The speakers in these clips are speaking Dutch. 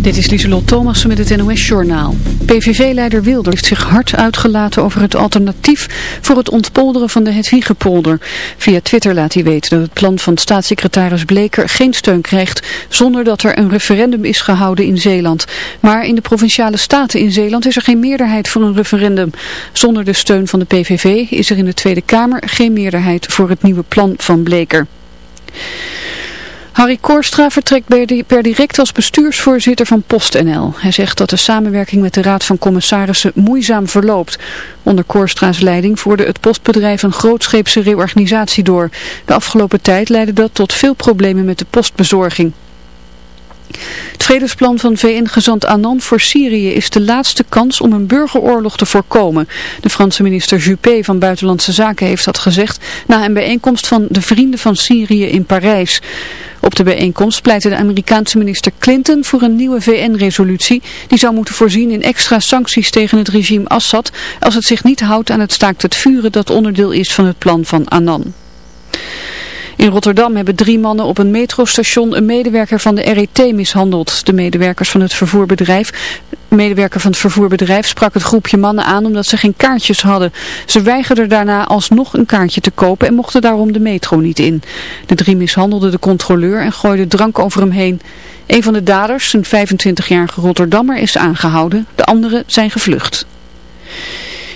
Dit is Lieselot Thomassen met het NOS-journaal. PVV-leider Wilder heeft zich hard uitgelaten over het alternatief voor het ontpolderen van de Hedwiegepolder. Via Twitter laat hij weten dat het plan van staatssecretaris Bleker geen steun krijgt zonder dat er een referendum is gehouden in Zeeland. Maar in de provinciale staten in Zeeland is er geen meerderheid voor een referendum. Zonder de steun van de PVV is er in de Tweede Kamer geen meerderheid voor het nieuwe plan van Bleker. Harry Koorstra vertrekt per direct als bestuursvoorzitter van PostNL. Hij zegt dat de samenwerking met de Raad van Commissarissen moeizaam verloopt. Onder Koorstra's leiding voerde het postbedrijf een grootscheepse reorganisatie door. De afgelopen tijd leidde dat tot veel problemen met de postbezorging. Het vredesplan van VN-gezant Annan voor Syrië is de laatste kans om een burgeroorlog te voorkomen. De Franse minister Juppé van Buitenlandse Zaken heeft dat gezegd na een bijeenkomst van de Vrienden van Syrië in Parijs. Op de bijeenkomst pleitte de Amerikaanse minister Clinton voor een nieuwe VN-resolutie die zou moeten voorzien in extra sancties tegen het regime Assad als het zich niet houdt aan het staakt het vuren dat onderdeel is van het plan van Annan. In Rotterdam hebben drie mannen op een metrostation een medewerker van de RET mishandeld. De medewerkers van het vervoerbedrijf, medewerker van het vervoerbedrijf sprak het groepje mannen aan omdat ze geen kaartjes hadden. Ze weigerden daarna alsnog een kaartje te kopen en mochten daarom de metro niet in. De drie mishandelden de controleur en gooiden drank over hem heen. Een van de daders, een 25-jarige Rotterdammer, is aangehouden. De anderen zijn gevlucht.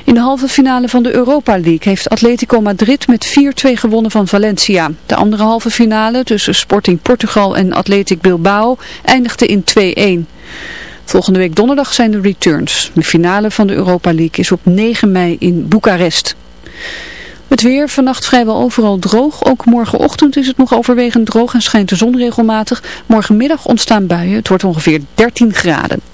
In de halve finale van de Europa League heeft Atletico Madrid met 4-2 gewonnen van Valencia. De andere halve finale tussen Sporting Portugal en Athletic Bilbao eindigde in 2-1. Volgende week donderdag zijn de returns. De finale van de Europa League is op 9 mei in Boekarest. Het weer, vannacht vrijwel overal droog. Ook morgenochtend is het nog overwegend droog en schijnt de zon regelmatig. Morgenmiddag ontstaan buien. Het wordt ongeveer 13 graden.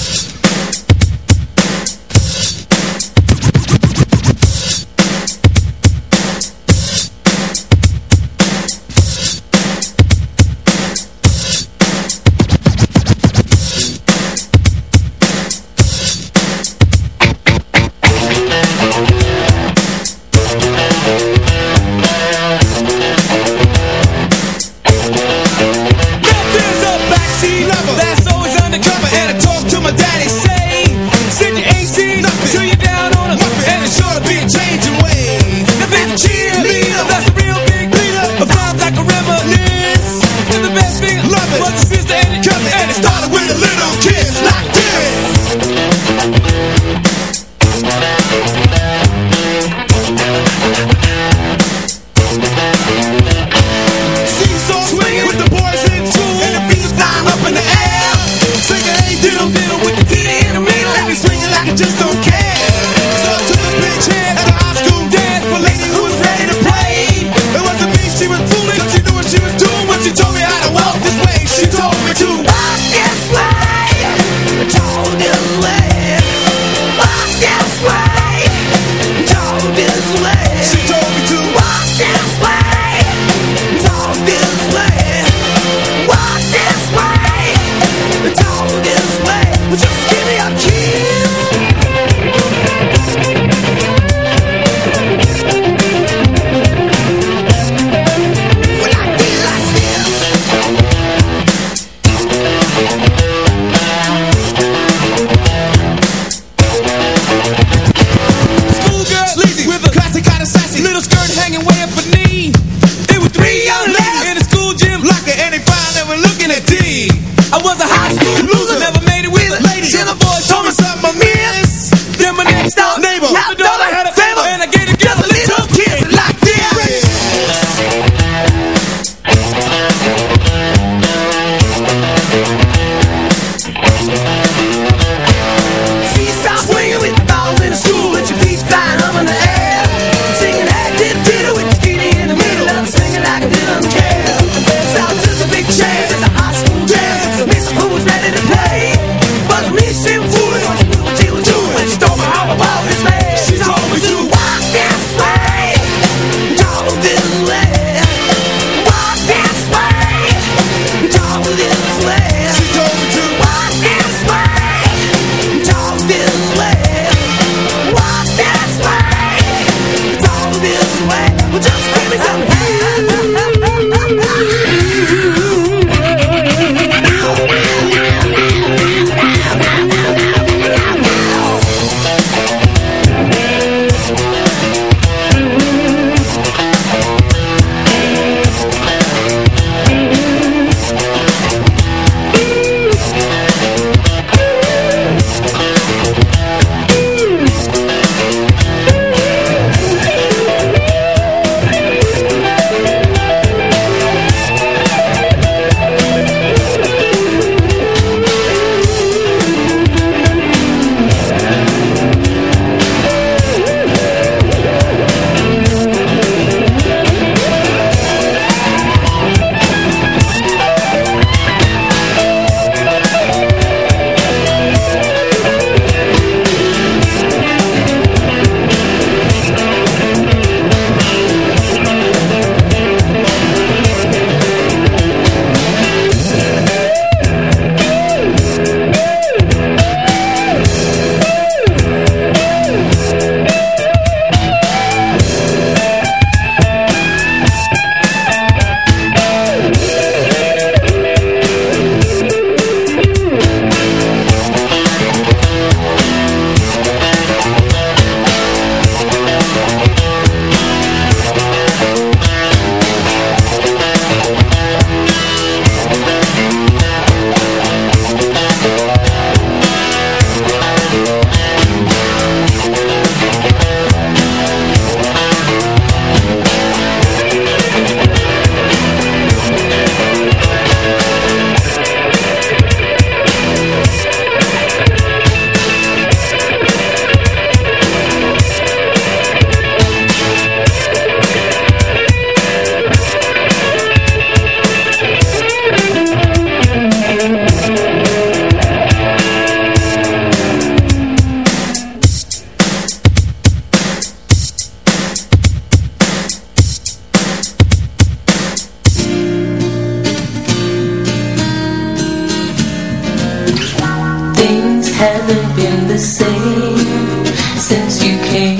same since you came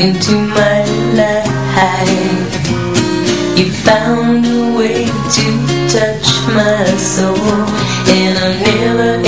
into my life. You found a way to touch my soul, and I'm never.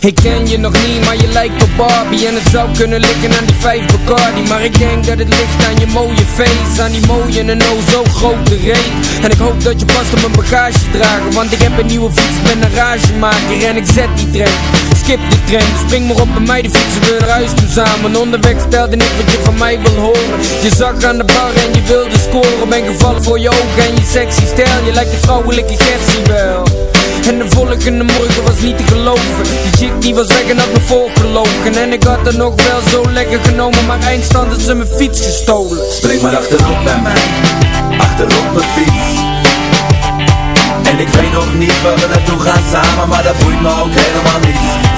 Ik ken je nog niet, maar je lijkt op Barbie. En het zou kunnen liggen aan die vijf Bacardi. Maar ik denk dat het ligt aan je mooie face Aan die mooie en oh zo grote reet. En ik hoop dat je past op mijn bagage dragen Want ik heb een nieuwe fiets met een ragemaker En ik zet die trein, skip trein. Dus Spring maar op bij mij, de fietsen we naar huis toe samen. Onderweg stelde ik wat je van mij wil horen. Je zag aan de bar en je wilde scoren. Ben gevallen voor je ogen en je sexy stijl. Je lijkt een vrouwelijke Gertie wel. En de volgende morgen was niet te geloven. Die chick die was weg en had me voorgelogen. En ik had er nog wel zo lekker genomen Maar eindstand had ze mijn fiets gestolen. Spring maar achterop bij mij. Achterop mijn fiets. En ik weet nog niet waar we naartoe gaan samen Maar dat boeit me ook helemaal niet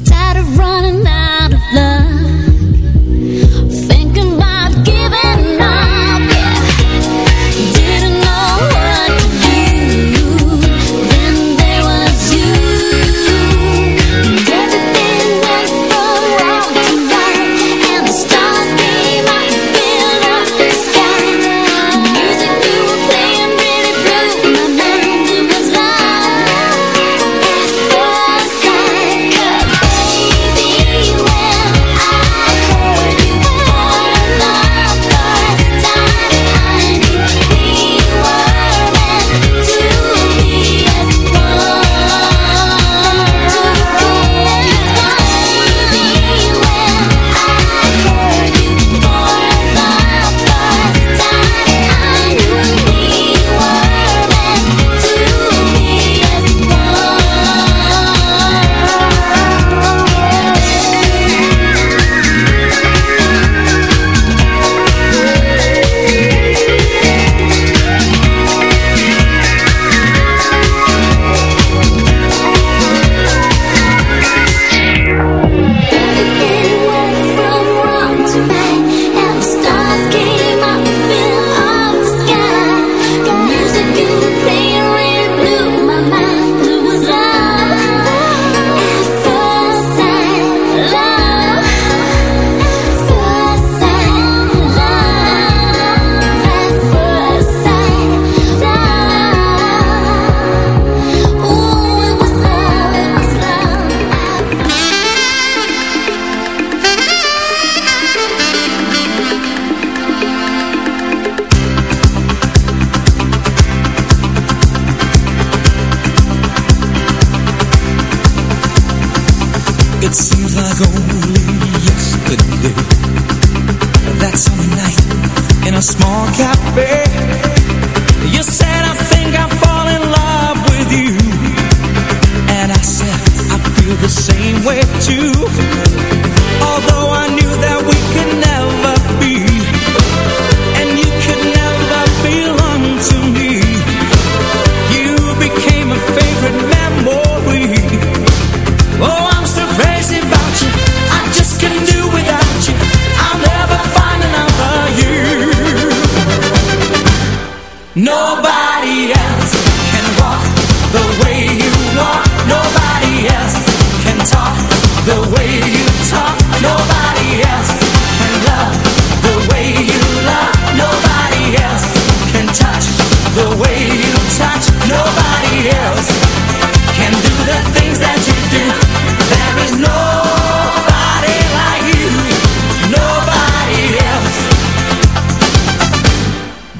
tired of running out of love. like only yesterday That summer night. In a small cafe You said I think I fall in love with you. And I said I feel the same way too. Although I knew that we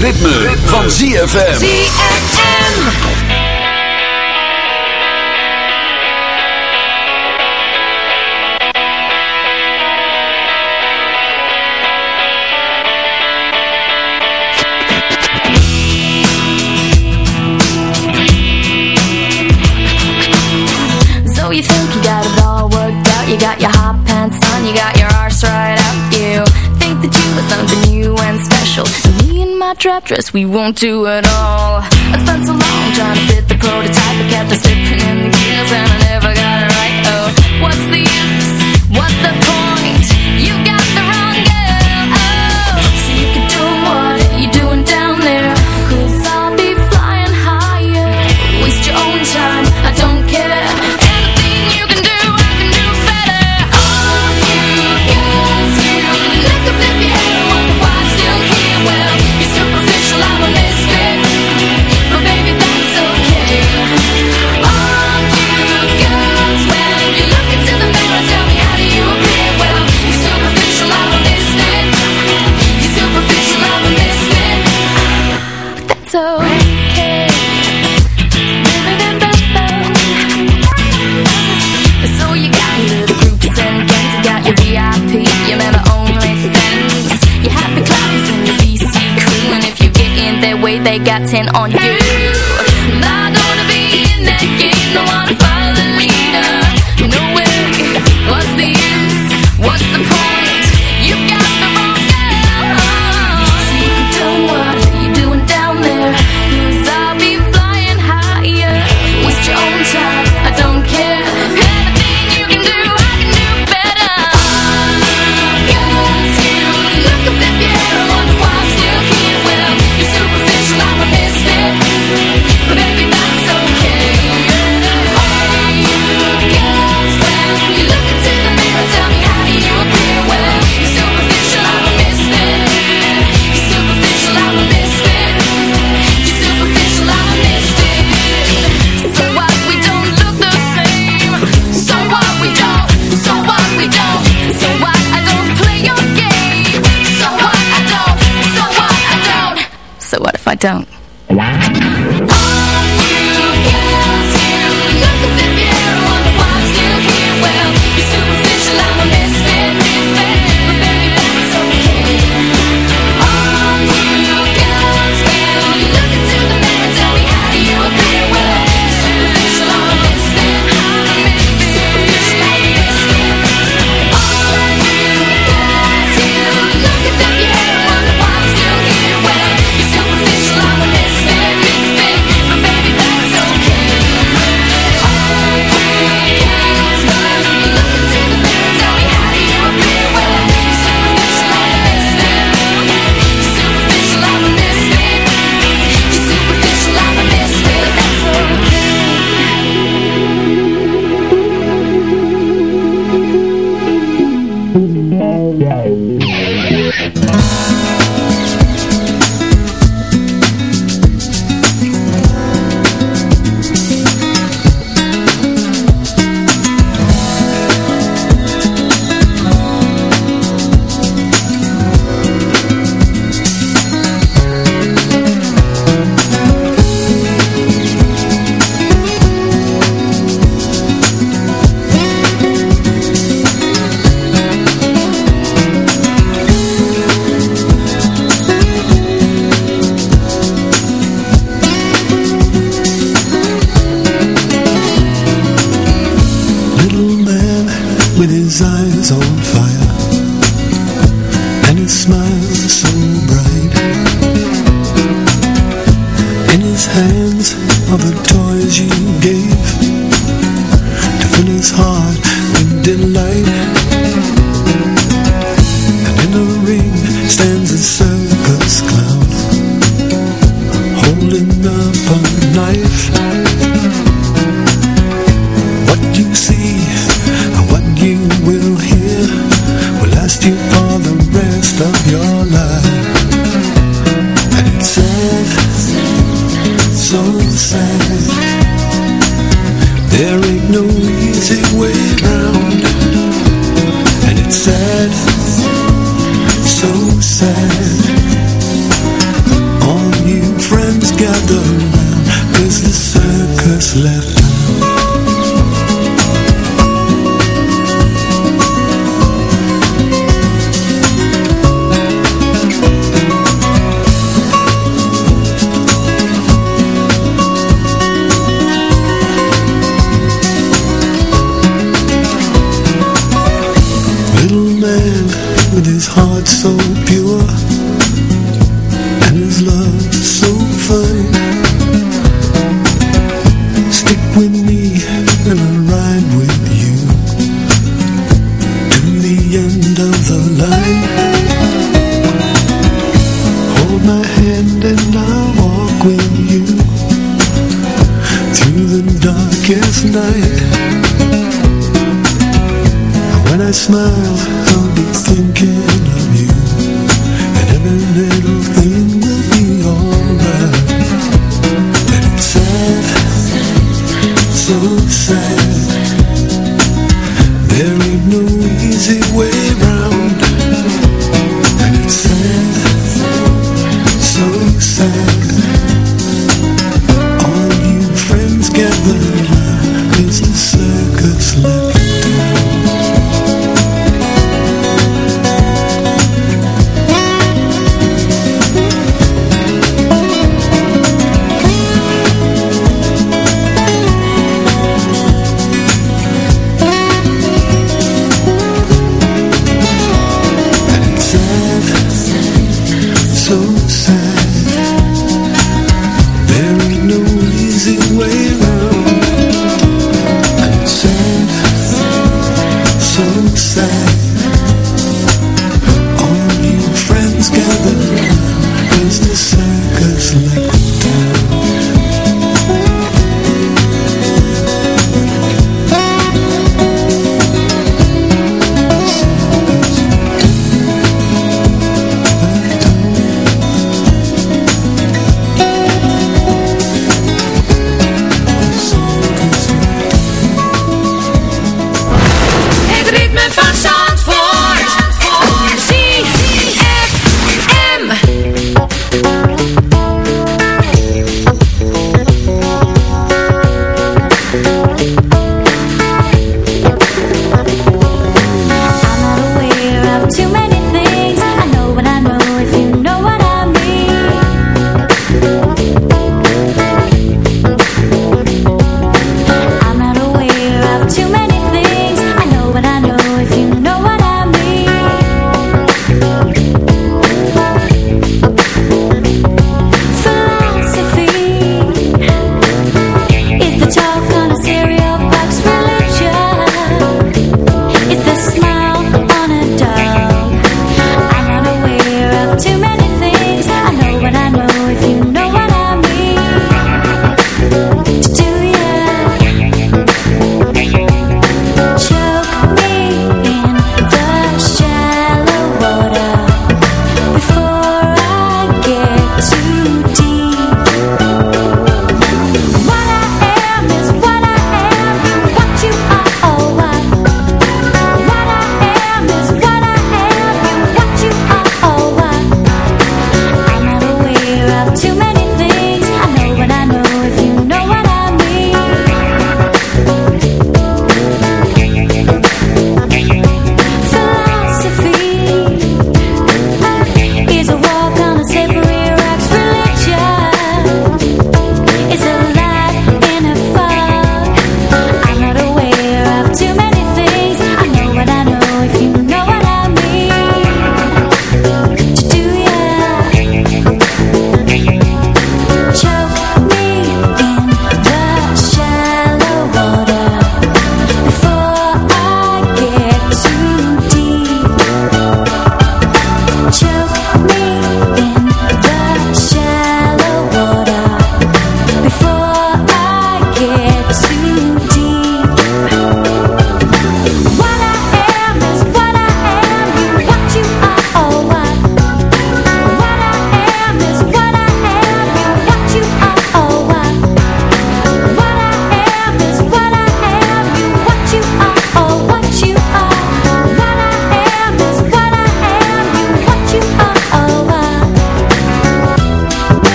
ritme, van ZFM. trap dress, we won't do it all. I spent so long trying to fit the prototype, I kept us dipping in the gears and I never got it right. Oh, what's the use? What's the point? You got got 10 on you. don't.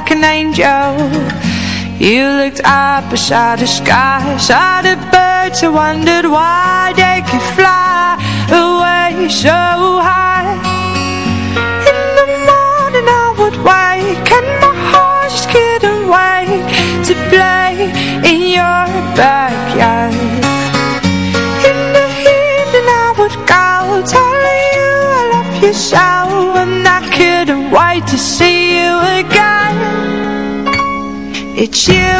like an angel. You looked up beside the sky Saw the birds, and wondered why they could fly away. So you.